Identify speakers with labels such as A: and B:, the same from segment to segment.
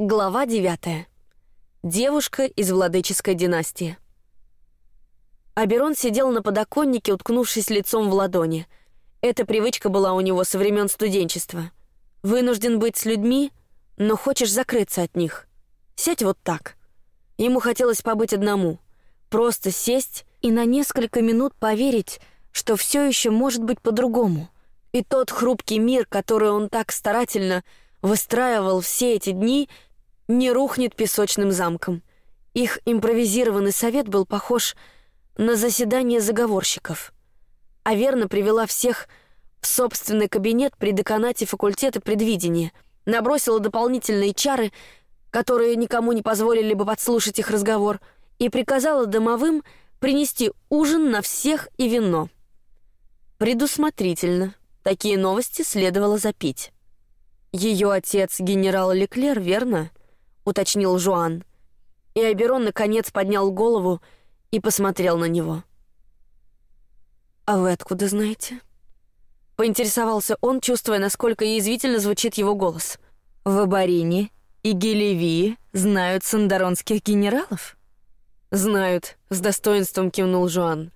A: Глава 9. Девушка из владыческой династии. Аберон сидел на подоконнике, уткнувшись лицом в ладони. Эта привычка была у него со времен студенчества. Вынужден быть с людьми, но хочешь закрыться от них. Сядь вот так. Ему хотелось побыть одному, просто сесть и на несколько минут поверить, что все еще может быть по-другому. И тот хрупкий мир, который он так старательно выстраивал все эти дни, не рухнет песочным замком. Их импровизированный совет был похож на заседание заговорщиков. А верно привела всех в собственный кабинет при деканате факультета предвидения, набросила дополнительные чары, которые никому не позволили бы подслушать их разговор, и приказала домовым принести ужин на всех и вино. Предусмотрительно. Такие новости следовало запить. Ее отец генерал Леклер, верно? Уточнил Жуан. И Аберон наконец поднял голову и посмотрел на него. А вы откуда знаете? Поинтересовался он, чувствуя, насколько язвительно звучит его голос. В Абарине и Гелевии знают сандаронских генералов? Знают, с достоинством кивнул Жуан.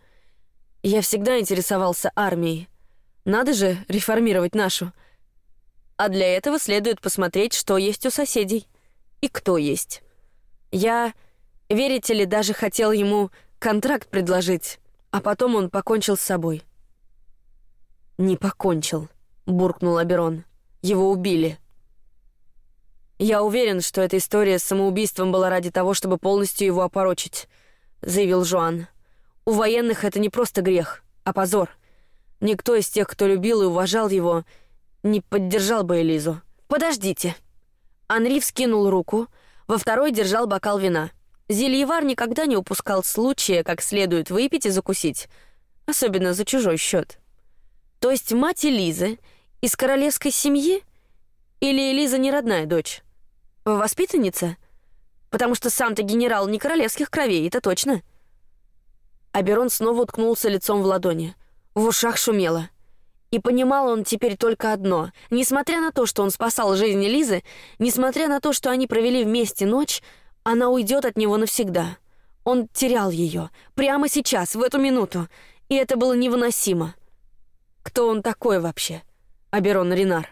A: Я всегда интересовался армией. Надо же реформировать нашу. А для этого следует посмотреть, что есть у соседей и кто есть. Я, верите ли, даже хотел ему контракт предложить, а потом он покончил с собой. Не покончил, буркнул Аберон. Его убили. Я уверен, что эта история с самоубийством была ради того, чтобы полностью его опорочить, заявил Жуан. У военных это не просто грех, а позор. Никто из тех, кто любил и уважал его, не поддержал бы Элизу. Подождите, Анри вскинул руку, во второй держал бокал вина. Зельевар никогда не упускал случая, как следует выпить и закусить, особенно за чужой счет. То есть мать Элизы из королевской семьи или Элиза не родная дочь? Воспитанница? Потому что сам-то генерал не королевских кровей, это точно. Аберон снова уткнулся лицом в ладони. В ушах шумело. И понимал он теперь только одно: несмотря на то, что он спасал жизнь Лизы, несмотря на то, что они провели вместе ночь, она уйдет от него навсегда. Он терял ее прямо сейчас, в эту минуту, и это было невыносимо. Кто он такой вообще? Аберон Ринар,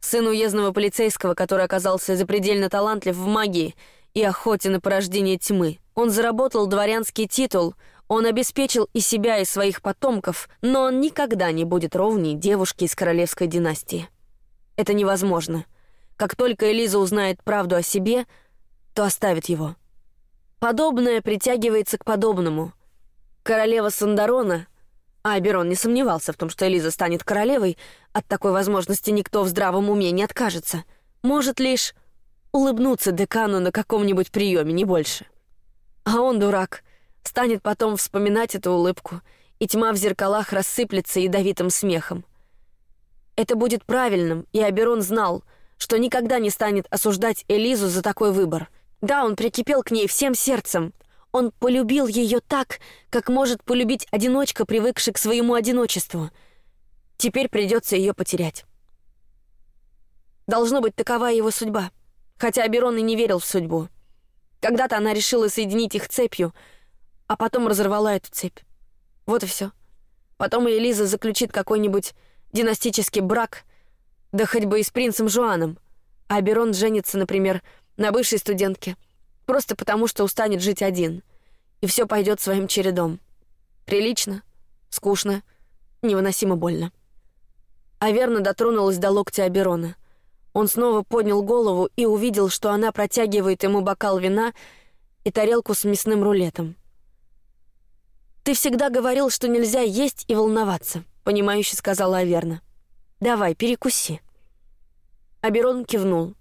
A: сын уездного полицейского, который оказался запредельно талантлив в магии и охоте на порождение тьмы. Он заработал дворянский титул, он обеспечил и себя, и своих потомков, но он никогда не будет ровней девушки из королевской династии. Это невозможно. Как только Элиза узнает правду о себе, то оставит его. Подобное притягивается к подобному. Королева Сандарона, а Аберон не сомневался в том, что Элиза станет королевой, от такой возможности никто в здравом уме не откажется. Может лишь улыбнуться декану на каком-нибудь приеме, не больше. А он дурак станет потом вспоминать эту улыбку, и тьма в зеркалах рассыплется ядовитым смехом. Это будет правильным, и Аберон знал, что никогда не станет осуждать Элизу за такой выбор. Да, он прикипел к ней всем сердцем. Он полюбил ее так, как может полюбить одиночка, привыкший к своему одиночеству. Теперь придется ее потерять. Должно быть такова его судьба, хотя Аберон и не верил в судьбу. Когда-то она решила соединить их цепью, а потом разорвала эту цепь. Вот и все. Потом Элиза заключит какой-нибудь династический брак, да хоть бы и с принцем Жуаном, а Берон женится, например, на бывшей студентке, просто потому что устанет жить один, и все пойдет своим чередом. Прилично, скучно, невыносимо больно. А верно дотронулась до локтя Аберона. Он снова поднял голову и увидел, что она протягивает ему бокал вина и тарелку с мясным рулетом. Ты всегда говорил, что нельзя есть и волноваться, понимающе сказала Аверна. Давай, перекуси. Аберон кивнул,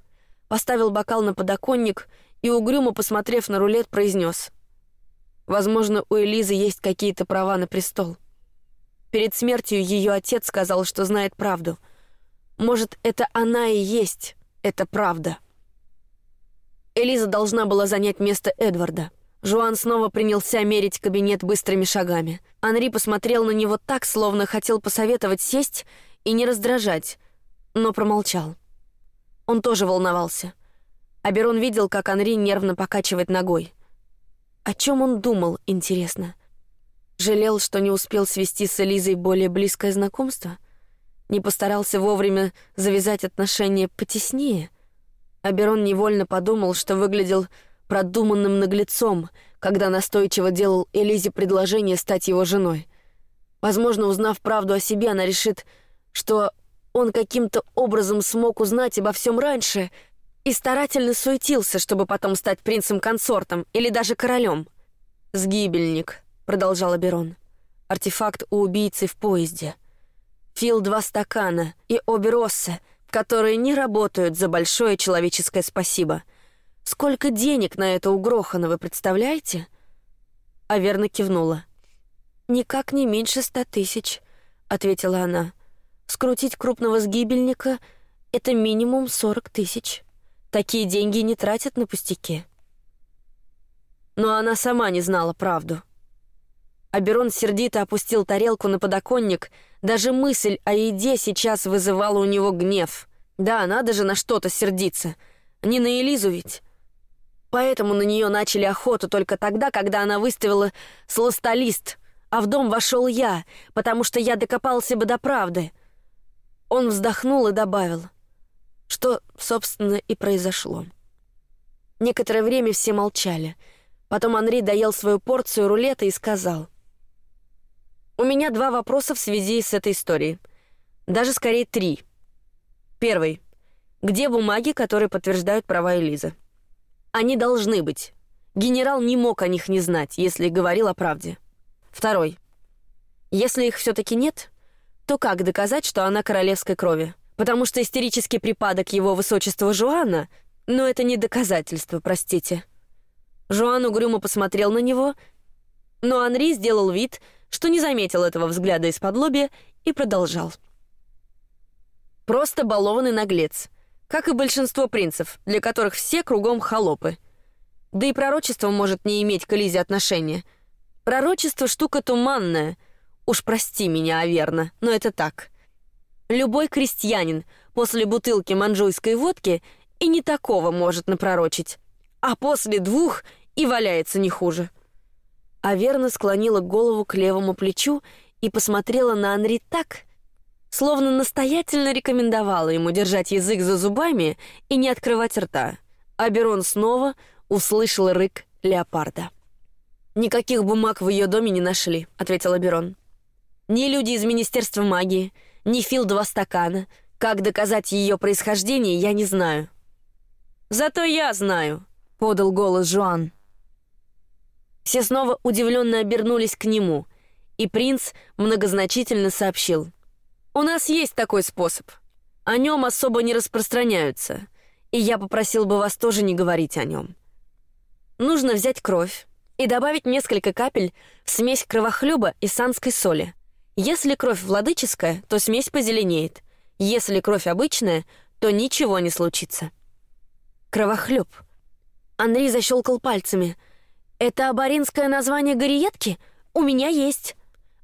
A: поставил бокал на подоконник и угрюмо посмотрев на рулет, произнес: "Возможно, у Элизы есть какие-то права на престол. Перед смертью ее отец сказал, что знает правду. Может, это она и есть эта правда. Элиза должна была занять место Эдварда. Жуан снова принялся мерить кабинет быстрыми шагами. Анри посмотрел на него так, словно хотел посоветовать сесть и не раздражать, но промолчал. Он тоже волновался. Аберон видел, как Анри нервно покачивает ногой. О чем он думал, интересно? Жалел, что не успел свести с Элизой более близкое знакомство? Не постарался вовремя завязать отношения потеснее? Аберон невольно подумал, что выглядел продуманным наглецом, когда настойчиво делал Элизе предложение стать его женой. Возможно, узнав правду о себе, она решит, что он каким-то образом смог узнать обо всем раньше и старательно суетился, чтобы потом стать принцем-консортом или даже королем. «Сгибельник», — продолжал Аберон. «Артефакт у убийцы в поезде. Фил два стакана и обе которые не работают за большое человеческое спасибо. Сколько денег на это угрохано, вы представляете?» А верно кивнула. «Никак не меньше ста тысяч», — ответила она. «Скрутить крупного сгибельника — это минимум сорок тысяч. Такие деньги не тратят на пустяки». Но она сама не знала правду. Аберон сердито опустил тарелку на подоконник. Даже мысль о еде сейчас вызывала у него гнев. Да, надо же на что-то сердиться. Не на Элизу ведь. Поэтому на нее начали охоту только тогда, когда она выставила сластолист, а в дом вошел я, потому что я докопался бы до правды. Он вздохнул и добавил, что, собственно, и произошло. Некоторое время все молчали. Потом Анри доел свою порцию рулета и сказал: "У меня два вопроса в связи с этой историей, даже скорее три. Первый: где бумаги, которые подтверждают права Элизы? Они должны быть. Генерал не мог о них не знать, если говорил о правде. Второй. Если их все-таки нет, то как доказать, что она королевской крови? Потому что истерический припадок его высочества Жуана, но это не доказательство, простите. Жуан угрюмо посмотрел на него, но Анри сделал вид, что не заметил этого взгляда из-под лобья и продолжал. Просто балованный наглец, как и большинство принцев, для которых все кругом холопы. Да и пророчество может не иметь к Элизе отношения — Пророчество штука туманная. Уж прости меня, Аверна, но это так. Любой крестьянин после бутылки манжуйской водки и не такого может напророчить, а после двух и валяется не хуже. Аверна склонила голову к левому плечу и посмотрела на Анри так, словно настоятельно рекомендовала ему держать язык за зубами и не открывать рта. Аберон снова услышал рык леопарда. Никаких бумаг в ее доме не нашли, ответила Берон. Ни люди из министерства магии, ни Фил два стакана. Как доказать ее происхождение, я не знаю. Зато я знаю, подал голос Жуан. Все снова удивленно обернулись к нему, и принц многозначительно сообщил: "У нас есть такой способ. О нем особо не распространяются, и я попросил бы вас тоже не говорить о нем. Нужно взять кровь, и добавить несколько капель в смесь кровохлеба и санской соли. Если кровь владыческая, то смесь позеленеет. Если кровь обычная, то ничего не случится. Кровохлеб. Андрей защелкал пальцами. Это абаринское название гориетки? У меня есть.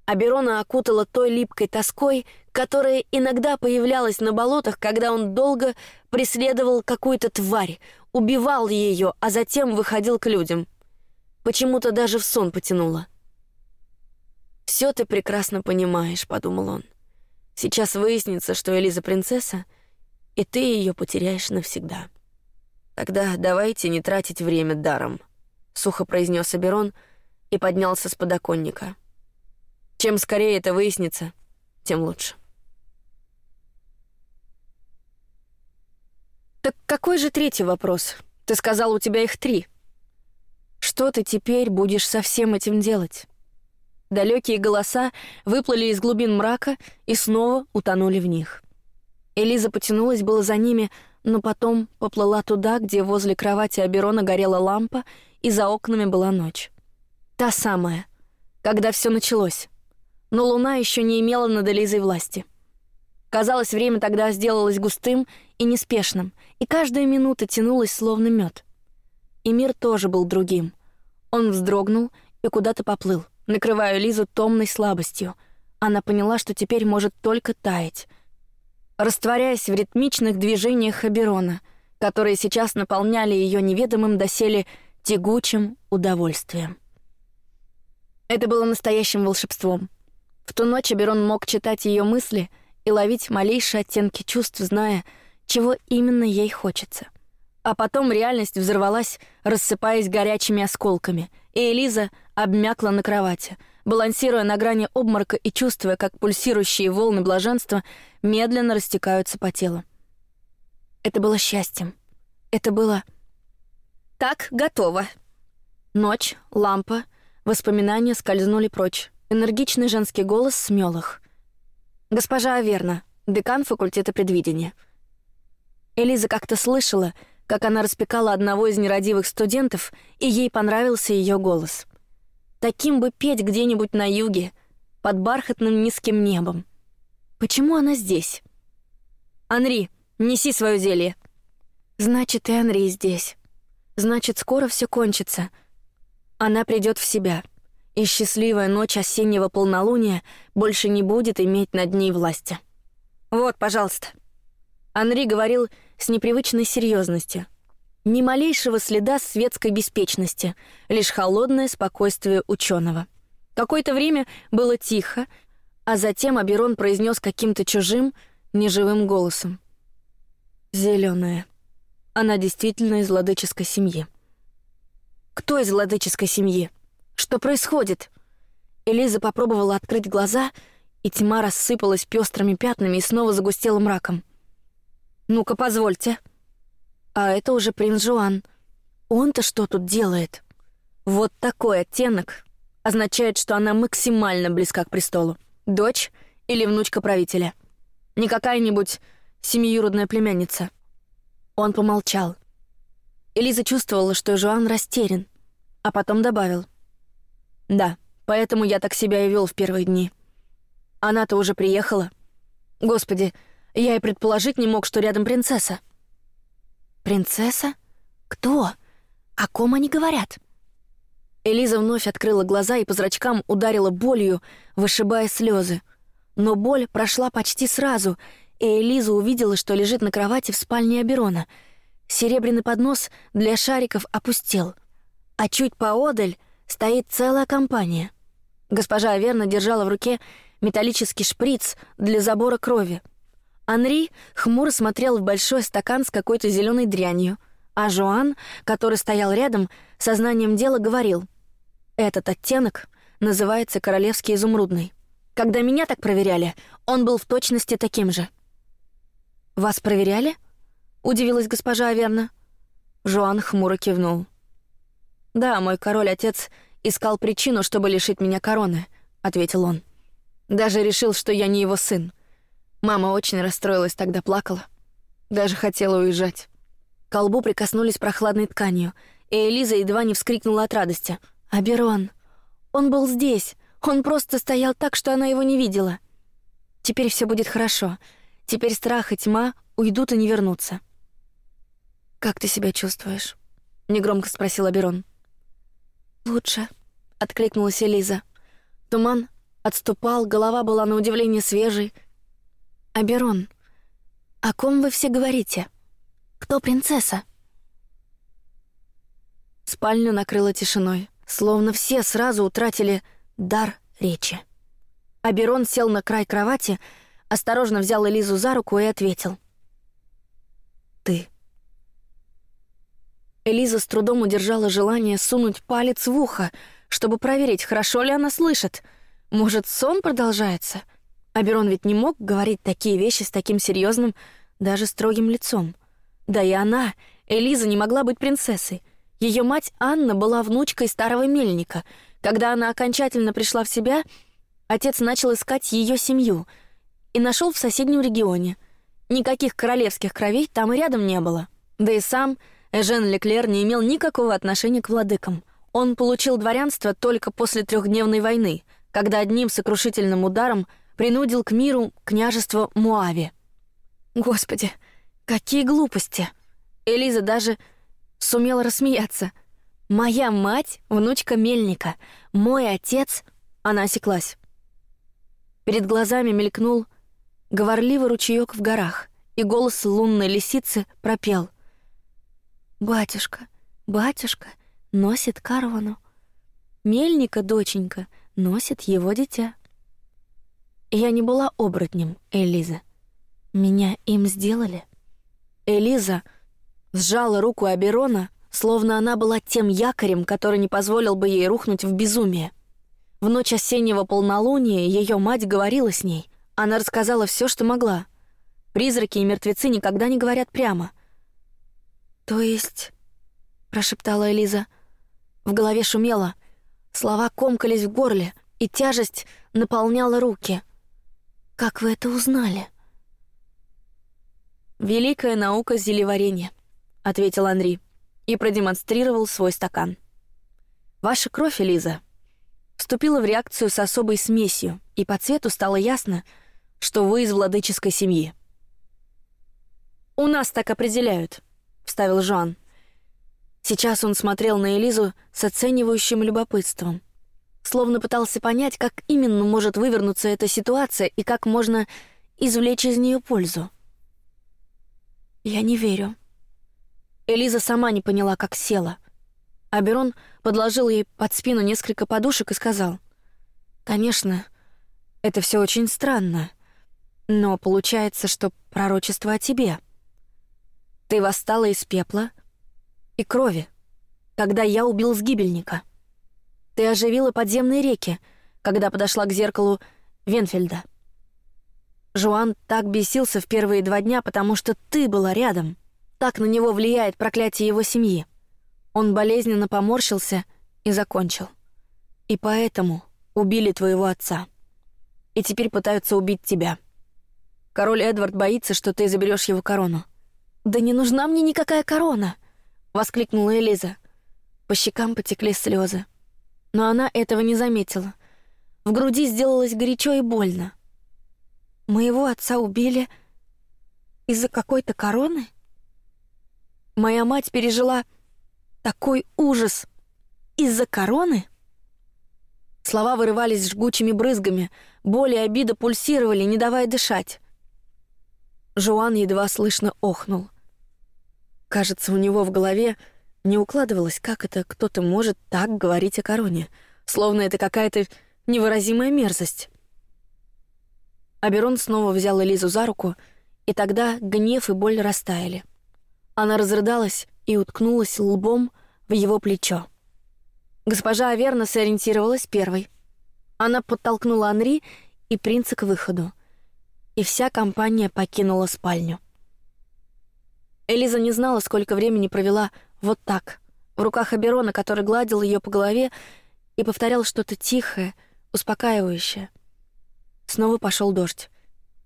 A: Аберона окутала той липкой тоской, которая иногда появлялась на болотах, когда он долго преследовал какую-то тварь, убивал ее, а затем выходил к людям. Почему-то даже в сон потянуло. Все ты прекрасно понимаешь, подумал он. Сейчас выяснится, что Элиза принцесса, и ты ее потеряешь навсегда. Тогда давайте не тратить время даром, сухо произнес Аберон и поднялся с подоконника. Чем скорее это выяснится, тем лучше. Так какой же третий вопрос? Ты сказал, у тебя их три. Что ты теперь будешь со всем этим делать? Далекие голоса выплыли из глубин мрака и снова утонули в них. Элиза потянулась было за ними, но потом поплыла туда, где возле кровати Аберона горела лампа, и за окнами была ночь. Та самая, когда все началось. Но луна еще не имела над Элизой власти. Казалось, время тогда сделалось густым и неспешным, и каждая минута тянулась словно мед. И мир тоже был другим. Он вздрогнул и куда-то поплыл, накрывая Лизу томной слабостью. Она поняла, что теперь может только таять, растворяясь в ритмичных движениях Хаберона, которые сейчас наполняли ее неведомым доселе тягучим удовольствием. Это было настоящим волшебством. В ту ночь Аберон мог читать ее мысли и ловить малейшие оттенки чувств, зная, чего именно ей хочется. А потом реальность взорвалась, рассыпаясь горячими осколками, и Элиза обмякла на кровати, балансируя на грани обморока и чувствуя, как пульсирующие волны блаженства медленно растекаются по телу. Это было счастьем. Это было... Так, готово. Ночь, лампа, воспоминания скользнули прочь. Энергичный женский голос смел их. «Госпожа Аверна, декан факультета предвидения». Элиза как-то слышала, как она распекала одного из нерадивых студентов, и ей понравился ее голос. Таким бы петь где-нибудь на юге, под бархатным низким небом. Почему она здесь? «Анри, неси свое зелье». «Значит, и Анри здесь. Значит, скоро все кончится. Она придет в себя» и счастливая ночь осеннего полнолуния больше не будет иметь над ней власти. Вот, пожалуйста. Анри говорил с непривычной серьезностью. Ни малейшего следа светской беспечности, лишь холодное спокойствие ученого. Какое-то время было тихо, а затем Аберон произнес каким-то чужим, неживым голосом: "Зеленая. Она действительно из владыческой семьи". Кто из владыческой семьи? Что происходит? Элиза попробовала открыть глаза, и тьма рассыпалась пестрыми пятнами и снова загустела мраком. Ну-ка, позвольте. А это уже принц Жуан. Он-то что тут делает? Вот такой оттенок означает, что она максимально близка к престолу. Дочь или внучка правителя. Не какая-нибудь семиюродная племянница. Он помолчал. Элиза чувствовала, что Жуан растерян, а потом добавил: да, поэтому я так себя и вел в первые дни. Она-то уже приехала. Господи, я и предположить не мог, что рядом принцесса. Принцесса? Кто? О ком они говорят? Элиза вновь открыла глаза и по зрачкам ударила болью, вышибая слезы. Но боль прошла почти сразу, и Элиза увидела, что лежит на кровати в спальне Аберона. Серебряный поднос для шариков опустел, а чуть поодаль стоит целая компания. Госпожа Аверна держала в руке металлический шприц для забора крови. Анри хмуро смотрел в большой стакан с какой-то зеленой дрянью, а Жоан, который стоял рядом, сознанием дела говорил: "Этот оттенок называется королевский изумрудный. Когда меня так проверяли, он был в точности таким же". Вас проверяли? удивилась госпожа Аверна. Жоан хмуро кивнул. Да, мой король-отец искал причину, чтобы лишить меня короны, ответил он. Даже решил, что я не его сын. Мама очень расстроилась, тогда плакала, даже хотела уезжать. К колбу прикоснулись прохладной тканью, и Элиза едва не вскрикнула от радости. Аберон, он был здесь, он просто стоял так, что она его не видела. Теперь все будет хорошо. Теперь страх и тьма уйдут и не вернутся. Как ты себя чувствуешь? негромко спросил Аберон. Лучше, откликнулась Элиза. Туман отступал, голова была на удивление свежей. Аберон, о ком вы все говорите? Кто принцесса? Спальню накрыла тишиной, словно все сразу утратили дар речи. Аберон сел на край кровати, осторожно взял Элизу за руку и ответил: "Ты". Элиза с трудом удержала желание сунуть палец в ухо, чтобы проверить, хорошо ли она слышит. Может, сон продолжается? Аберон ведь не мог говорить такие вещи с таким серьезным, даже строгим лицом. Да и она, Элиза, не могла быть принцессой. Ее мать Анна была внучкой старого мельника. Когда она окончательно пришла в себя, отец начал искать ее семью и нашел в соседнем регионе. Никаких королевских кровей там и рядом не было. Да и сам Эжен Леклер не имел никакого отношения к владыкам. Он получил дворянство только после трехдневной войны, когда одним сокрушительным ударом принудил к миру княжество Муави. Господи, какие глупости! Элиза даже сумела рассмеяться. Моя мать внучка мельника, мой отец. Она осеклась. Перед глазами мелькнул говорливый ручеек в горах, и голос лунной лисицы пропел: Батюшка, батюшка носит корону. Мельника доченька носит его дитя. Я не была оборотнем, Элиза. Меня им сделали. Элиза сжала руку Аберона, словно она была тем якорем, который не позволил бы ей рухнуть в безумие. В ночь осеннего полнолуния ее мать говорила с ней. Она рассказала все, что могла. Призраки и мертвецы никогда не говорят прямо. То есть, прошептала Элиза, в голове шумело, слова комкались в горле, и тяжесть наполняла руки. Как вы это узнали? Великая наука зелеварения, ответил Анри и продемонстрировал свой стакан. Ваша кровь, Элиза, вступила в реакцию с особой смесью, и по цвету стало ясно, что вы из владыческой семьи. У нас так определяют, вставил Жан. Сейчас он смотрел на Элизу с оценивающим любопытством, словно пытался понять, как именно может вывернуться эта ситуация и как можно извлечь из нее пользу. Я не верю. Элиза сама не поняла, как села. Аберон подложил ей под спину несколько подушек и сказал: "Конечно, это все очень странно, но получается, что пророчество о тебе. Ты восстала из пепла и крови, когда я убил сгибельника. Ты оживила подземные реки, когда подошла к зеркалу Венфельда. Жуан так бесился в первые два дня, потому что ты была рядом. Так на него влияет проклятие его семьи. Он болезненно поморщился и закончил. И поэтому убили твоего отца. И теперь пытаются убить тебя. Король Эдвард боится, что ты заберешь его корону. Да не нужна мне никакая корона, воскликнула Элиза. По щекам потекли слезы, но она этого не заметила. В груди сделалось горячо и больно. Моего отца убили из-за какой-то короны? Моя мать пережила такой ужас из-за короны? Слова вырывались жгучими брызгами, боль и обида пульсировали, не давая дышать. Жуан едва слышно охнул. Кажется, у него в голове не укладывалось, как это кто-то может так говорить о короне, словно это какая-то невыразимая мерзость. Аберон снова взял Элизу за руку, и тогда гнев и боль растаяли. Она разрыдалась и уткнулась лбом в его плечо. Госпожа Аверна сориентировалась первой. Она подтолкнула Анри и принца к выходу, и вся компания покинула спальню. Элиза не знала, сколько времени провела вот так, в руках Аберона, который гладил ее по голове и повторял что-то тихое, успокаивающее. Снова пошел дождь.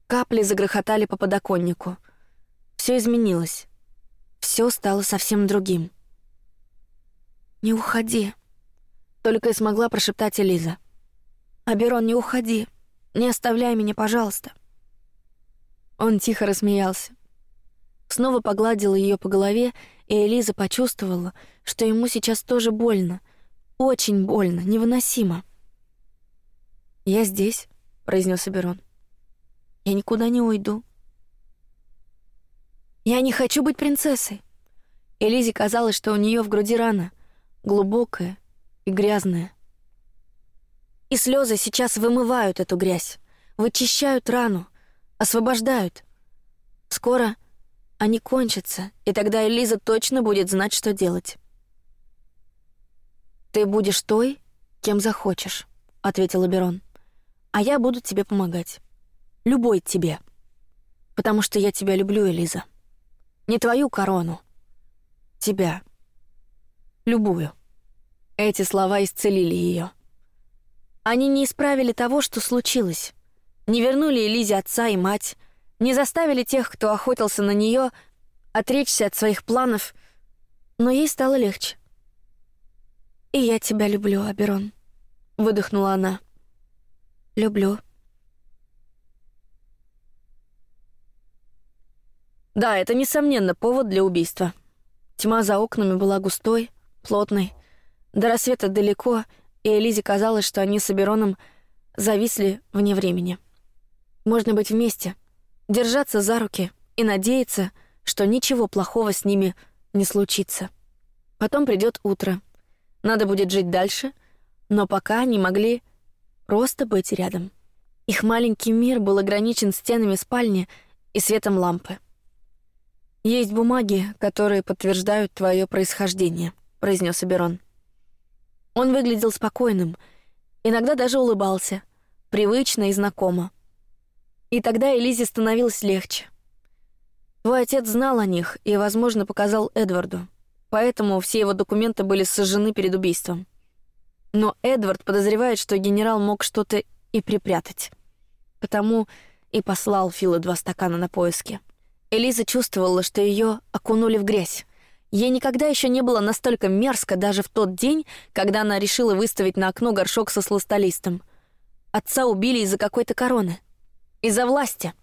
A: Капли загрохотали по подоконнику. Все изменилось. Все стало совсем другим. Не уходи, только и смогла прошептать Элиза. Аберон, не уходи, не оставляй меня, пожалуйста. Он тихо рассмеялся. Снова погладил ее по голове, и Элиза почувствовала, что ему сейчас тоже больно, очень больно, невыносимо. Я здесь, произнес Аберон. Я никуда не уйду. Я не хочу быть принцессой. Элизе казалось, что у нее в груди рана, глубокая и грязная. И слезы сейчас вымывают эту грязь, вычищают рану, освобождают. Скоро они кончатся, и тогда Элиза точно будет знать, что делать. Ты будешь той, кем захочешь, ответил Берон, а я буду тебе помогать, любой тебе, потому что я тебя люблю, Элиза. Не твою корону. Тебя. Любую. Эти слова исцелили ее. Они не исправили того, что случилось. Не вернули Элизе отца и мать, не заставили тех, кто охотился на нее, отречься от своих планов, но ей стало легче. И я тебя люблю, Аберон, выдохнула она. Люблю. Да, это несомненно повод для убийства. Тьма за окнами была густой, плотной. До рассвета далеко, и Элизе казалось, что они с Абероном зависли вне времени. Можно быть вместе, держаться за руки и надеяться, что ничего плохого с ними не случится. Потом придет утро. Надо будет жить дальше, но пока они могли просто быть рядом. Их маленький мир был ограничен стенами спальни и светом лампы. Есть бумаги, которые подтверждают твое происхождение, произнес Аберон. Он выглядел спокойным, иногда даже улыбался, привычно и знакомо. И тогда Элизе становилось легче. Твой отец знал о них и, возможно, показал Эдварду, поэтому все его документы были сожжены перед убийством. Но Эдвард подозревает, что генерал мог что-то и припрятать, потому и послал Фила два стакана на поиски. Элиза чувствовала, что ее окунули в грязь. Ей никогда еще не было настолько мерзко, даже в тот день, когда она решила выставить на окно горшок со сластолистом. Отца убили из-за какой-то короны, из-за власти.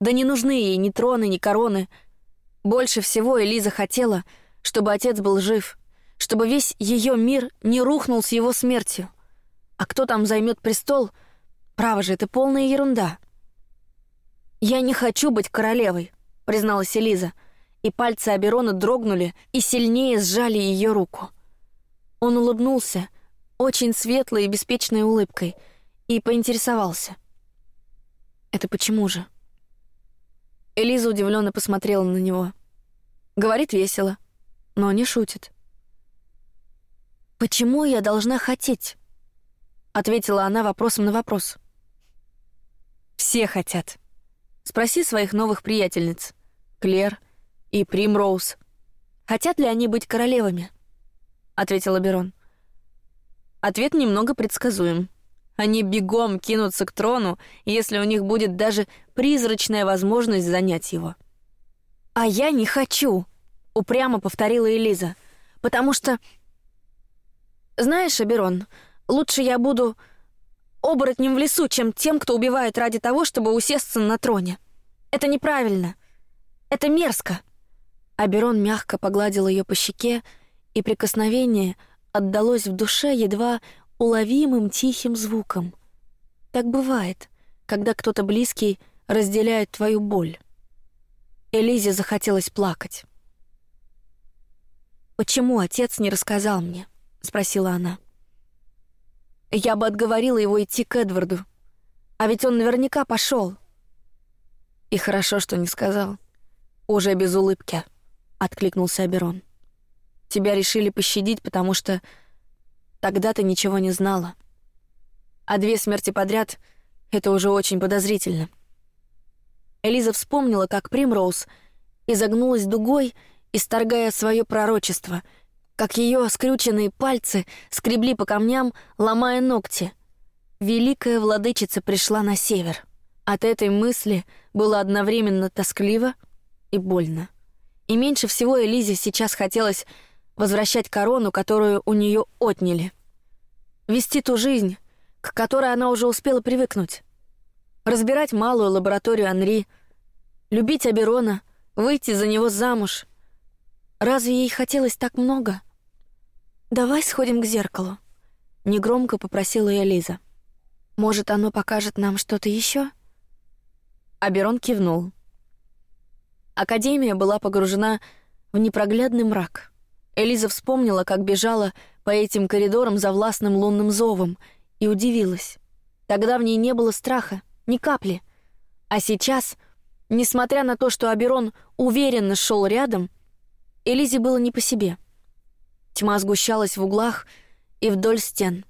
A: Да не нужны ей ни троны, ни короны. Больше всего Элиза хотела, чтобы отец был жив, чтобы весь ее мир не рухнул с его смертью. А кто там займет престол? Право же, это полная ерунда. Я не хочу быть королевой, призналась Элиза, и пальцы Аберона дрогнули и сильнее сжали ее руку. Он улыбнулся, очень светлой и беспечной улыбкой, и поинтересовался: "Это почему же?" Элиза удивленно посмотрела на него. Говорит весело, но не шутит. Почему я должна хотеть? Ответила она вопросом на вопрос. Все хотят. Спроси своих новых приятельниц, Клер и Примроуз. Хотят ли они быть королевами? Ответила Берон. Ответ немного предсказуем. Они бегом кинутся к трону, если у них будет даже призрачная возможность занять его. А я не хочу, упрямо повторила Элиза, потому что знаешь, Аберон, лучше я буду оборотнем в лесу, чем тем, кто убивает ради того, чтобы усесться на троне. Это неправильно. Это мерзко. Аберон мягко погладил ее по щеке, и прикосновение отдалось в душе едва уловимым тихим звуком. Так бывает, когда кто-то близкий разделяет твою боль. Элизе захотелось плакать. Почему отец не рассказал мне? – спросила она. Я бы отговорила его идти к Эдварду. А ведь он наверняка пошел. И хорошо, что не сказал. Уже без улыбки, откликнулся Аберон. Тебя решили пощадить, потому что тогда ты ничего не знала. А две смерти подряд — это уже очень подозрительно. Элиза вспомнила, как Примроуз изогнулась дугой, исторгая свое пророчество — как ее скрюченные пальцы скребли по камням, ломая ногти. Великая владычица пришла на север. От этой мысли было одновременно тоскливо и больно. И меньше всего Элизе сейчас хотелось возвращать корону, которую у нее отняли. Вести ту жизнь, к которой она уже успела привыкнуть. Разбирать малую лабораторию Анри, любить Аберона, выйти за него замуж. Разве ей хотелось так много? Давай сходим к зеркалу. Негромко попросила я Лиза. Может, оно покажет нам что-то еще? Аберон кивнул. Академия была погружена в непроглядный мрак. Элиза вспомнила, как бежала по этим коридорам за властным лунным зовом, и удивилась. Тогда в ней не было страха, ни капли. А сейчас, несмотря на то, что Аберон уверенно шел рядом, Элизе было не по себе. Тьма сгущалась в углах и вдоль стен.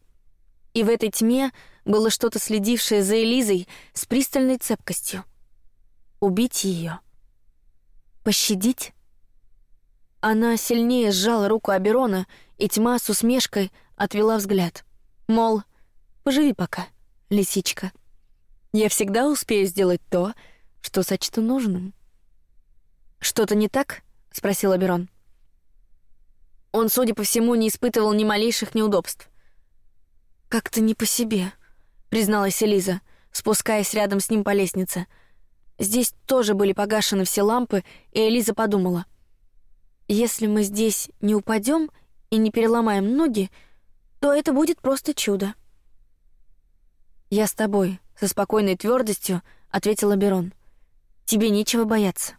A: И в этой тьме было что-то следившее за Элизой с пристальной цепкостью. Убить ее, пощадить. Она сильнее сжала руку Аберона, и тьма с усмешкой отвела взгляд, мол, поживи пока, лисичка. Я всегда успею сделать то, что сочту нужным. Что-то не так? – спросил Аберон. Он, судя по всему, не испытывал ни малейших неудобств. Как-то не по себе, призналась Элиза, спускаясь рядом с ним по лестнице. Здесь тоже были погашены все лампы, и Элиза подумала: если мы здесь не упадем и не переломаем ноги, то это будет просто чудо. Я с тобой, со спокойной твердостью ответила Берон. Тебе нечего бояться.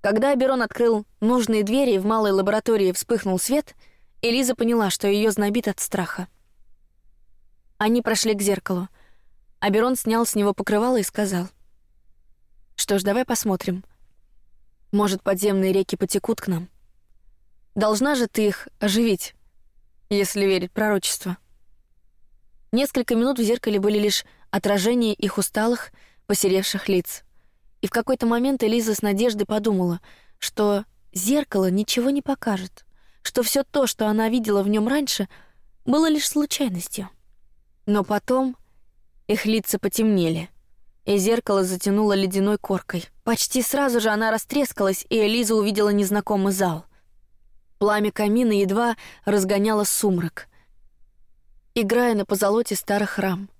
A: Когда Аберон открыл нужные двери и в малой лаборатории вспыхнул свет, Элиза поняла, что ее знобит от страха. Они прошли к зеркалу. Аберон снял с него покрывало и сказал. «Что ж, давай посмотрим. Может, подземные реки потекут к нам? Должна же ты их оживить, если верить пророчеству». Несколько минут в зеркале были лишь отражения их усталых, посеревших лиц. И в какой-то момент Элиза с надеждой подумала, что зеркало ничего не покажет, что все то, что она видела в нем раньше, было лишь случайностью. Но потом их лица потемнели, и зеркало затянуло ледяной коркой. Почти сразу же она растрескалась, и Элиза увидела незнакомый зал. Пламя камина едва разгоняло сумрак, играя на позолоте старых рам.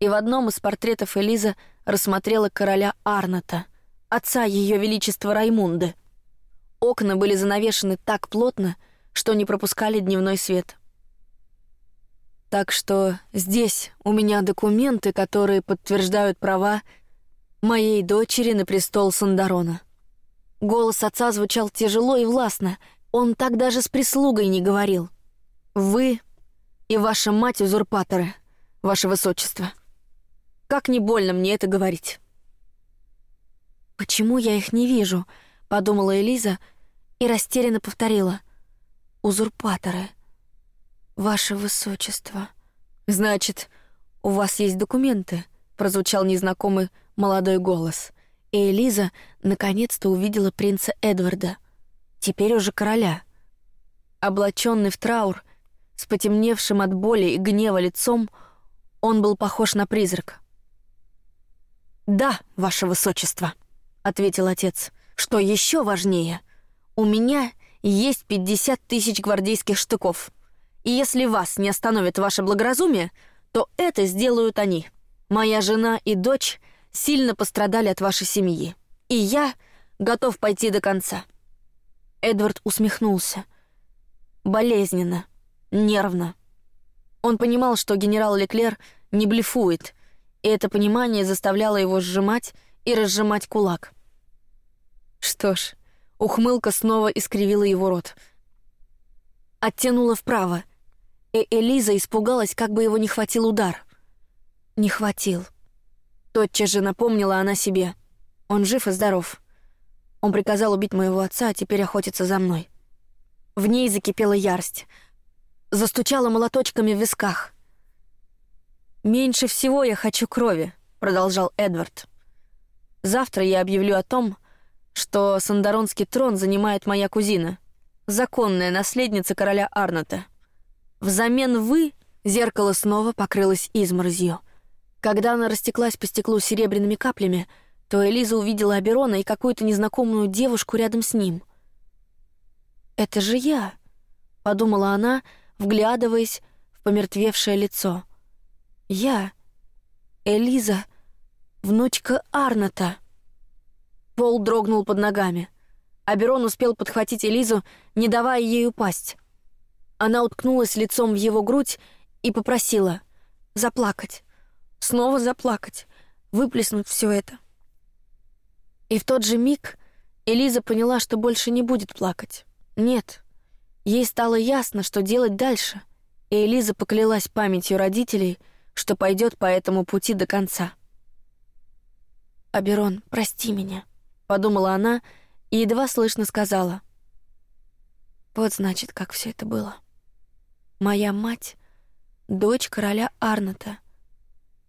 A: И в одном из портретов Элиза рассмотрела короля Арната, отца ее величества Раймунды. Окна были занавешены так плотно, что не пропускали дневной свет. Так что здесь у меня документы, которые подтверждают права моей дочери на престол Сандарона. Голос отца звучал тяжело и властно. Он так даже с прислугой не говорил. Вы и ваша мать узурпаторы, ваше высочество. Как не больно мне это говорить. Почему я их не вижу? подумала Элиза и растерянно повторила: узурпаторы. Ваше высочество. Значит, у вас есть документы? прозвучал незнакомый молодой голос, и Элиза наконец-то увидела принца Эдварда, теперь уже короля. Облаченный в траур, с потемневшим от боли и гнева лицом, он был похож на призрак. «Да, ваше высочество», — ответил отец. «Что еще важнее, у меня есть пятьдесят тысяч гвардейских штыков, и если вас не остановит ваше благоразумие, то это сделают они. Моя жена и дочь сильно пострадали от вашей семьи, и я готов пойти до конца». Эдвард усмехнулся. Болезненно, нервно. Он понимал, что генерал Леклер не блефует, и это понимание заставляло его сжимать и разжимать кулак. Что ж, ухмылка снова искривила его рот. Оттянула вправо, и Элиза испугалась, как бы его не хватил удар. Не хватил. Тотчас же напомнила она себе. Он жив и здоров. Он приказал убить моего отца, а теперь охотится за мной. В ней закипела ярость. Застучала молоточками в висках — «Меньше всего я хочу крови», — продолжал Эдвард. «Завтра я объявлю о том, что Сандаронский трон занимает моя кузина, законная наследница короля Арната. Взамен вы...» Зеркало снова покрылось изморозью. Когда она растеклась по стеклу серебряными каплями, то Элиза увидела Аберона и какую-то незнакомую девушку рядом с ним. «Это же я», — подумала она, вглядываясь в помертвевшее лицо. Я, Элиза, внучка Арната. Пол дрогнул под ногами. Аберон успел подхватить Элизу, не давая ей упасть. Она уткнулась лицом в его грудь и попросила заплакать, снова заплакать, выплеснуть все это. И в тот же миг Элиза поняла, что больше не будет плакать. Нет, ей стало ясно, что делать дальше, и Элиза поклялась памятью родителей — что пойдет по этому пути до конца. «Аберон, прости меня», — подумала она и едва слышно сказала. «Вот, значит, как все это было. Моя мать — дочь короля Арната,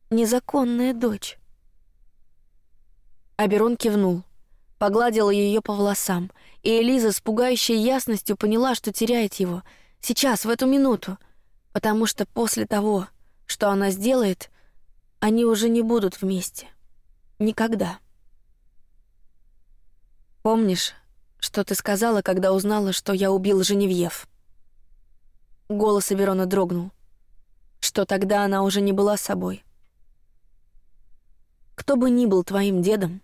A: незаконная дочь». Аберон кивнул, погладил ее по волосам, и Элиза с пугающей ясностью поняла, что теряет его сейчас, в эту минуту, потому что после того, что она сделает, они уже не будут вместе. Никогда. Помнишь, что ты сказала, когда узнала, что я убил Женевьев? Голос Аверона дрогнул. Что тогда она уже не была собой. Кто бы ни был твоим дедом,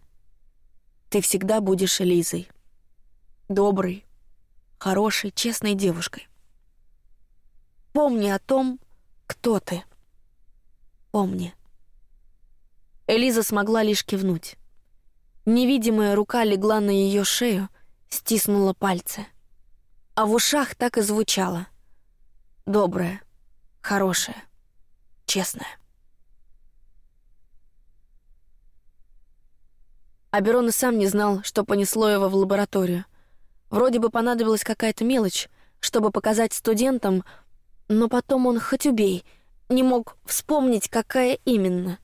A: ты всегда будешь Элизой. Доброй, хорошей, честной девушкой. Помни о том, кто ты. Помни. Элиза смогла лишь кивнуть. Невидимая рука легла на ее шею стиснула пальцы. А в ушах так и звучало. Доброе, хорошее, честное. Аберон и сам не знал, что понесло его в лабораторию. Вроде бы понадобилась какая-то мелочь, чтобы показать студентам, но потом он хоть убей, не мог вспомнить, какая именно.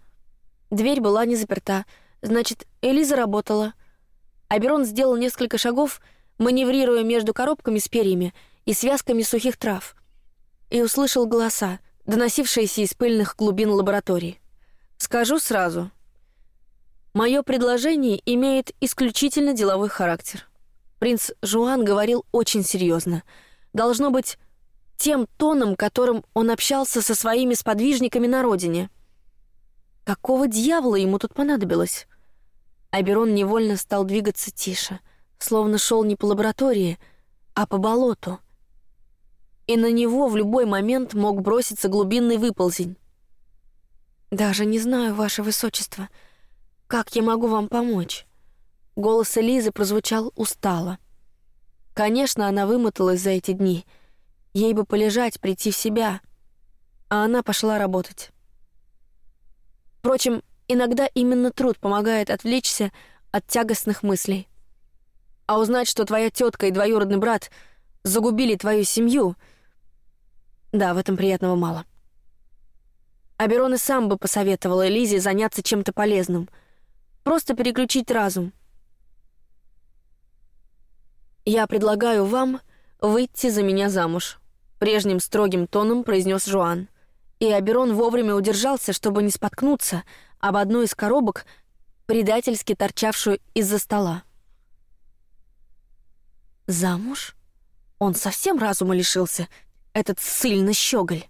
A: Дверь была не заперта, значит, Элиза работала. Аберон сделал несколько шагов, маневрируя между коробками с перьями и связками сухих трав, и услышал голоса, доносившиеся из пыльных глубин лаборатории. Скажу сразу, мое предложение имеет исключительно деловой характер. Принц Жуан говорил очень серьезно. Должно быть тем тоном, которым он общался со своими сподвижниками на родине. Какого дьявола ему тут понадобилось? Аберон невольно стал двигаться тише, словно шел не по лаборатории, а по болоту. И на него в любой момент мог броситься глубинный выползень. Даже не знаю, ваше высочество, как я могу вам помочь. Голос Элизы прозвучал устало. Конечно, она вымоталась за эти дни. Ей бы полежать, прийти в себя, а она пошла работать. Впрочем, иногда именно труд помогает отвлечься от тягостных мыслей. А узнать, что твоя тетка и двоюродный брат загубили твою семью, да, в этом приятного мало. Аберон и сам бы посоветовал Элизе заняться чем-то полезным, просто переключить разум — «Я предлагаю вам выйти за меня замуж», — прежним строгим тоном произнес Жуан. И Аберон вовремя удержался, чтобы не споткнуться об одну из коробок, предательски торчавшую из-за стола. «Замуж? Он совсем разума лишился, этот сильный щеголь.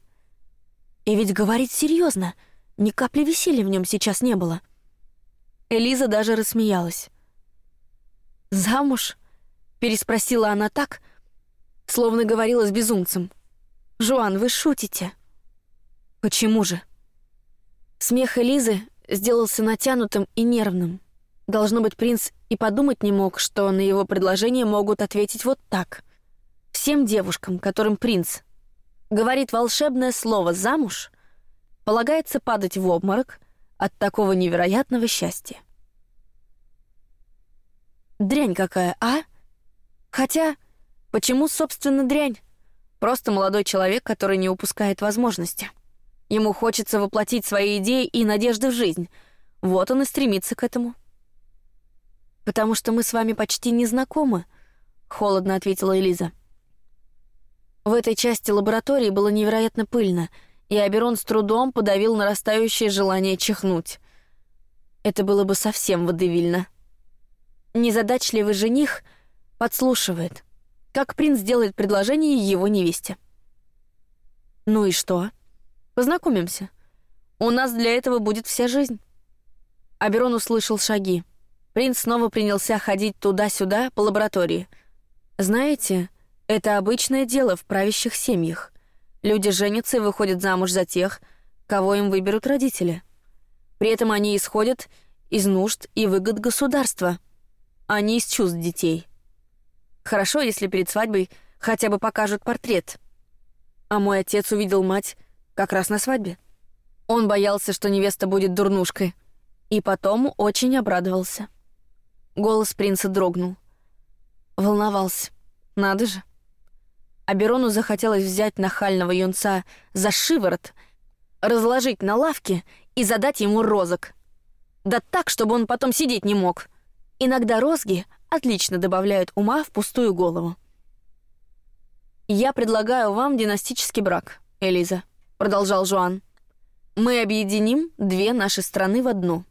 A: И ведь говорит серьезно, ни капли веселья в нем сейчас не было». Элиза даже рассмеялась. «Замуж?» переспросила она так, словно говорила с безумцем. Жуан, вы шутите? Почему же? Смех Элизы сделался натянутым и нервным. Должно быть, принц и подумать не мог, что на его предложение могут ответить вот так. Всем девушкам, которым принц говорит волшебное слово «замуж», полагается падать в обморок от такого невероятного счастья. Дрянь какая, а? Хотя, почему, собственно, дрянь? Просто молодой человек, который не упускает возможности. Ему хочется воплотить свои идеи и надежды в жизнь. Вот он и стремится к этому. Потому что мы с вами почти не знакомы, холодно ответила Элиза. В этой части лаборатории было невероятно пыльно, и Аберон с трудом подавил нарастающее желание чихнуть. Это было бы совсем водевильно. Незадачливый жених — Подслушивает, как принц делает предложение его невесте. Ну и что? Познакомимся. У нас для этого будет вся жизнь. Аберон услышал шаги. Принц снова принялся ходить туда-сюда по лаборатории. Знаете, это обычное дело в правящих семьях. Люди женятся и выходят замуж за тех, кого им выберут родители. При этом они исходят из нужд и выгод государства, а не из чувств детей. Хорошо, если перед свадьбой хотя бы покажут портрет. А мой отец увидел мать как раз на свадьбе. Он боялся, что невеста будет дурнушкой, и потом очень обрадовался. Голос принца дрогнул. Волновался. Надо же. Аберону захотелось взять нахального юнца за шиворот, разложить на лавке и задать ему розок. Да так, чтобы он потом сидеть не мог. Иногда розги отлично добавляют ума в пустую голову. Я предлагаю вам династический брак, Элиза, продолжал Жуан. Мы объединим две наши страны в одну.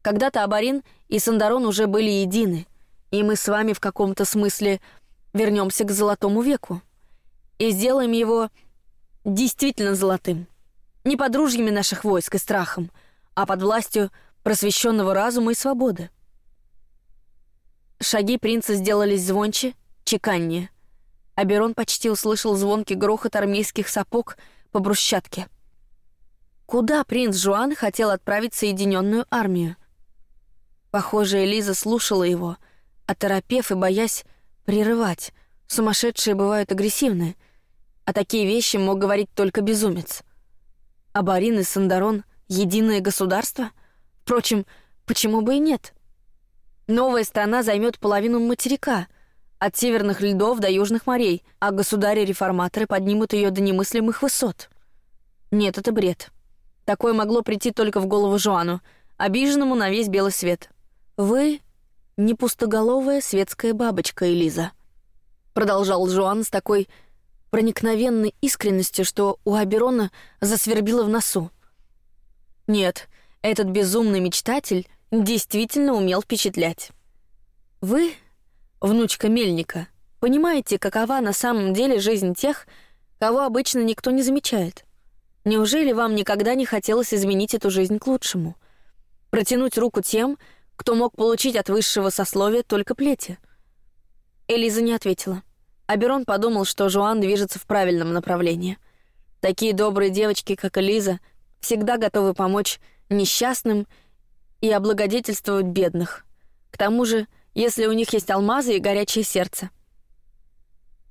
A: Когда-то Абарин и Сандарон уже были едины, и мы с вами в каком-то смысле вернемся к золотому веку и сделаем его действительно золотым, не под ружьями наших войск и страхом, а под властью просвещенного разума и свободы. Шаги принца сделались звонче, чеканнее. Аберон почти услышал звонкий грохот армейских сапог по брусчатке. Куда принц Жуан хотел отправить соединенную армию? Похоже, Элиза слушала его, оторопев и боясь, прерывать. Сумасшедшие бывают агрессивны. А такие вещи мог говорить только безумец. А Барин и Сандарон — единое государство? Впрочем, почему бы и нет? Новая страна займет половину материка, от северных льдов до южных морей, а государи-реформаторы поднимут ее до немыслимых высот. Нет, это бред. Такое могло прийти только в голову Жуану, обиженному на весь белый свет. Вы не пустоголовая светская бабочка, Элиза, продолжал Жуан с такой проникновенной искренностью, что у Аберона засвербило в носу. Нет, этот безумный мечтатель действительно умел впечатлять. Вы, внучка мельника, понимаете, какова на самом деле жизнь тех, кого обычно никто не замечает. Неужели вам никогда не хотелось изменить эту жизнь к лучшему? Протянуть руку тем, кто мог получить от высшего сословия только плети? Элиза не ответила. Аберон подумал, что Жуан движется в правильном направлении. Такие добрые девочки, как Элиза, всегда готовы помочь несчастным и облагодетельствовать бедных. К тому же, если у них есть алмазы и горячее сердце.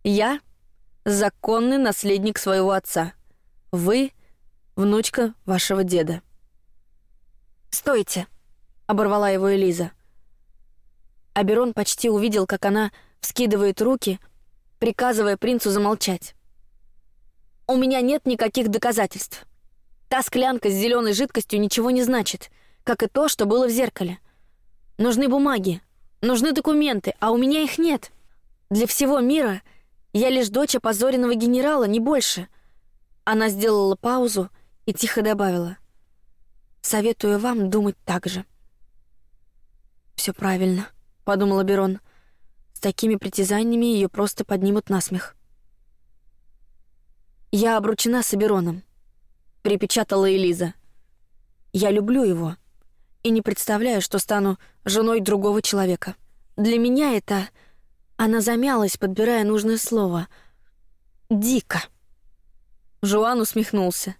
A: Я — законный наследник своего отца. Вы — внучка вашего деда. «Стойте!» — оборвала его Элиза. Аберон почти увидел, как она вскидывает руки, приказывая принцу замолчать. «У меня нет никаких доказательств. Та склянка с зеленой жидкостью ничего не значит, как и то, что было в зеркале. Нужны бумаги, нужны документы, а у меня их нет. Для всего мира я лишь дочь опозоренного генерала, не больше». Она сделала паузу и тихо добавила. «Советую вам думать так же». Все правильно», — подумала Берон. «С такими притязаниями ее просто поднимут на смех». «Я обручена с Абероном», припечатала Элиза. Я люблю его и не представляю, что стану женой другого человека. Для меня это она замялась, подбирая нужное слово. Дико. Жуан усмехнулся.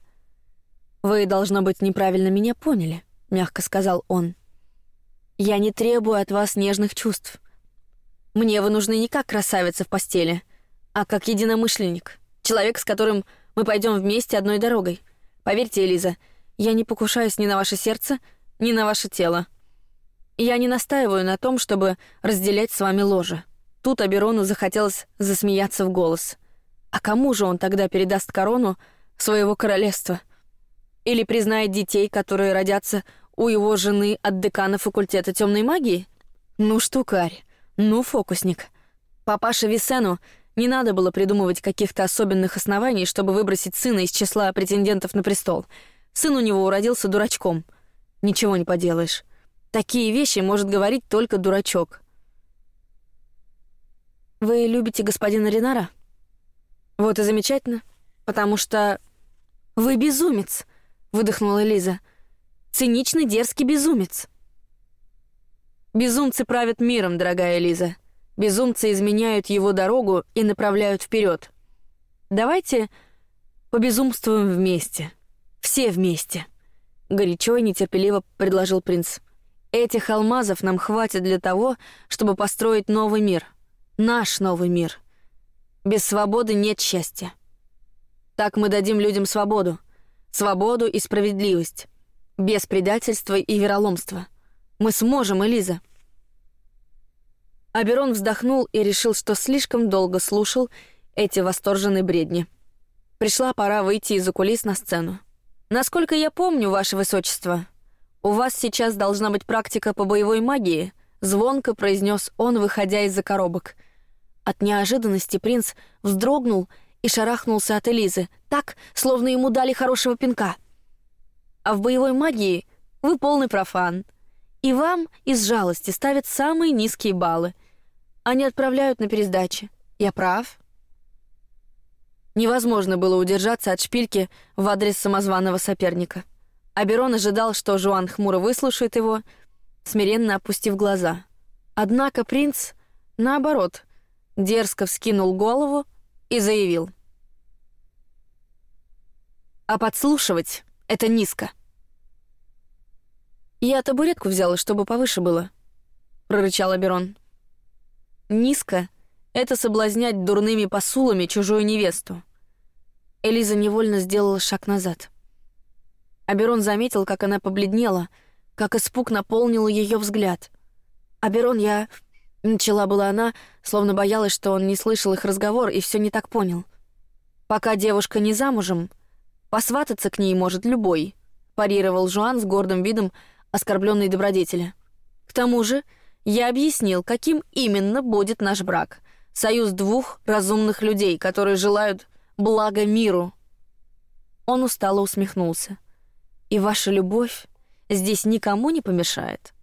A: Вы должно быть неправильно меня поняли, мягко сказал он. Я не требую от вас нежных чувств. Мне вы нужны не как красавица в постели, а как единомышленник, человек, с которым мы пойдем вместе одной дорогой. Поверьте, Элиза, я не покушаюсь ни на ваше сердце, ни на ваше тело. Я не настаиваю на том, чтобы разделять с вами ложе. Тут Аберону захотелось засмеяться в голос. А кому же он тогда передаст корону своего королевства? Или признает детей, которые родятся у его жены от декана факультета темной магии? Ну, штукарь, ну, фокусник. Папаша Висену не надо было придумывать каких-то особенных оснований, чтобы выбросить сына из числа претендентов на престол. Сын у него уродился дурачком. Ничего не поделаешь. Такие вещи может говорить только дурачок. Вы любите господина Ренара? Вот и замечательно, потому что вы безумец, выдохнула Лиза. Циничный, дерзкий безумец. Безумцы правят миром, дорогая Лиза. Безумцы изменяют его дорогу и направляют вперед. Давайте побезумствуем вместе, все вместе. Горячо и нетерпеливо предложил принц. Этих алмазов нам хватит для того, чтобы построить новый мир, наш новый мир. Без свободы нет счастья. Так мы дадим людям свободу, свободу и справедливость, без предательства и вероломства. Мы сможем, Элиза. Аберон вздохнул и решил, что слишком долго слушал эти восторженные бредни. Пришла пора выйти из-за кулис на сцену. Насколько я помню, ваше высочество, у вас сейчас должна быть практика по боевой магии, звонко произнес он, выходя из-за коробок. От неожиданности принц вздрогнул и шарахнулся от Элизы, так, словно ему дали хорошего пинка. А в боевой магии вы полный профан, и вам из жалости ставят самые низкие баллы. Они отправляют на пересдачи. Я прав? Невозможно было удержаться от шпильки в адрес самозваного соперника. Аберон ожидал, что Жуан хмуро выслушает его, смиренно опустив глаза. Однако принц, наоборот, дерзко вскинул голову и заявил: "А подслушивать это низко". Я табуретку взяла, чтобы повыше было, прорычал Аберон. Низко это соблазнять дурными посулами чужую невесту. Элиза невольно сделала шаг назад. Аберон заметил, как она побледнела, как испуг наполнил ее взгляд. «Аберон, я...» — начала была она, словно боялась, что он не слышал их разговор и все не так понял. «Пока девушка не замужем, посвататься к ней может любой», — парировал Жуан с гордым видом оскорбленной добродетели. «К тому же я объяснил, каким именно будет наш брак. Союз двух разумных людей, которые желают блага миру». Он устало усмехнулся. «И ваша любовь здесь никому не помешает».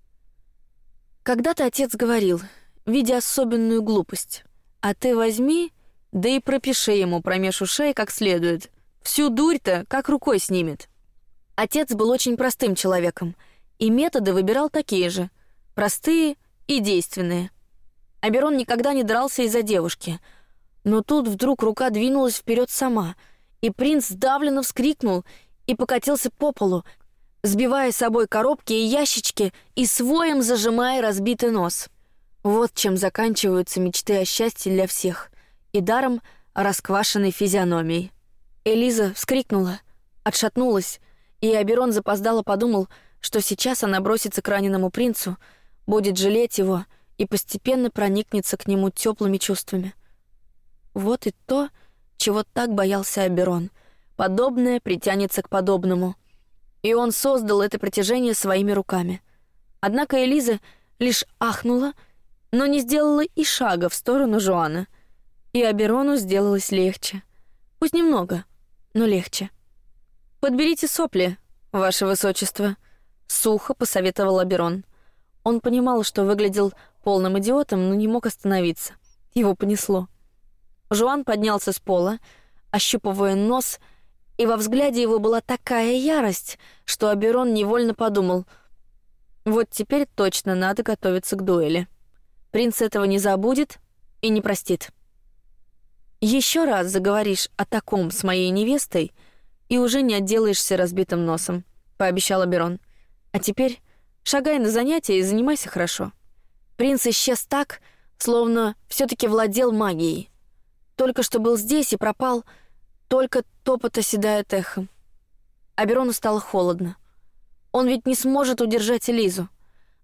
A: Когда-то отец говорил, видя особенную глупость, «А ты возьми, да и пропиши ему промеж ушей как следует. Всю дурь-то как рукой снимет». Отец был очень простым человеком, и методы выбирал такие же, простые и действенные. Аберон никогда не дрался из-за девушки, но тут вдруг рука двинулась вперед сама, и принц сдавленно вскрикнул и покатился по полу, сбивая с собой коробки и ящички и своим зажимая разбитый нос. Вот чем заканчиваются мечты о счастье для всех, и даром расквашенной физиономией. Элиза вскрикнула, отшатнулась, и Аберон запоздало подумал, что сейчас она бросится к раненому принцу, будет жалеть его и постепенно проникнется к нему теплыми чувствами. Вот и то, чего так боялся Аберон. Подобное притянется к подобному — и он создал это притяжение своими руками. Однако Элиза лишь ахнула, но не сделала и шага в сторону Жоана. И Аберону сделалось легче. Пусть немного, но легче. «Подберите сопли, ваше высочество», — сухо посоветовал Аберон. Он понимал, что выглядел полным идиотом, но не мог остановиться. Его понесло. Жуан поднялся с пола, ощупывая нос и во взгляде его была такая ярость, что Аберон невольно подумал: вот теперь точно надо готовиться к дуэли. Принц этого не забудет и не простит. Еще раз заговоришь о таком с моей невестой, и уже не отделаешься разбитым носом, пообещал Аберон. А теперь шагай на занятия и занимайся хорошо. Принц исчез так, словно все-таки владел магией. Только что был здесь и пропал только топот оседает эхом. Аберону стало холодно. Он ведь не сможет удержать Элизу.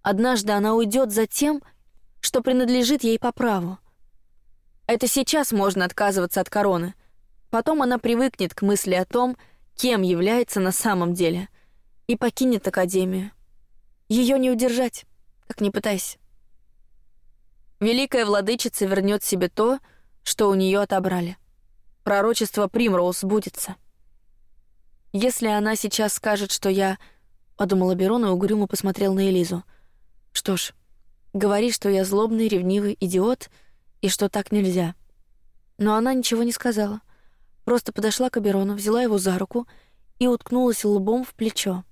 A: Однажды она уйдет за тем, что принадлежит ей по праву. Это сейчас можно отказываться от короны. Потом она привыкнет к мысли о том, кем является на самом деле, и покинет академию. Ее не удержать, как ни пытайся. Великая владычица вернет себе то, что у нее отобрали пророчество Примроуз сбудется. Если она сейчас скажет, что я... Подумала Берон и угрюмо посмотрел на Элизу. Что ж, говори, что я злобный, ревнивый идиот и что так нельзя. Но она ничего не сказала. Просто подошла к Аберону, взяла его за руку и уткнулась лбом в плечо.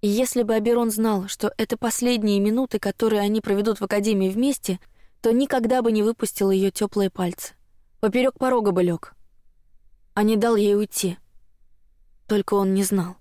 A: И если бы Аберон знал, что это последние минуты, которые они проведут в академии вместе, то никогда бы не выпустил ее теплые пальцы. Поперек порога бы лег а не дал ей уйти. Только он не знал.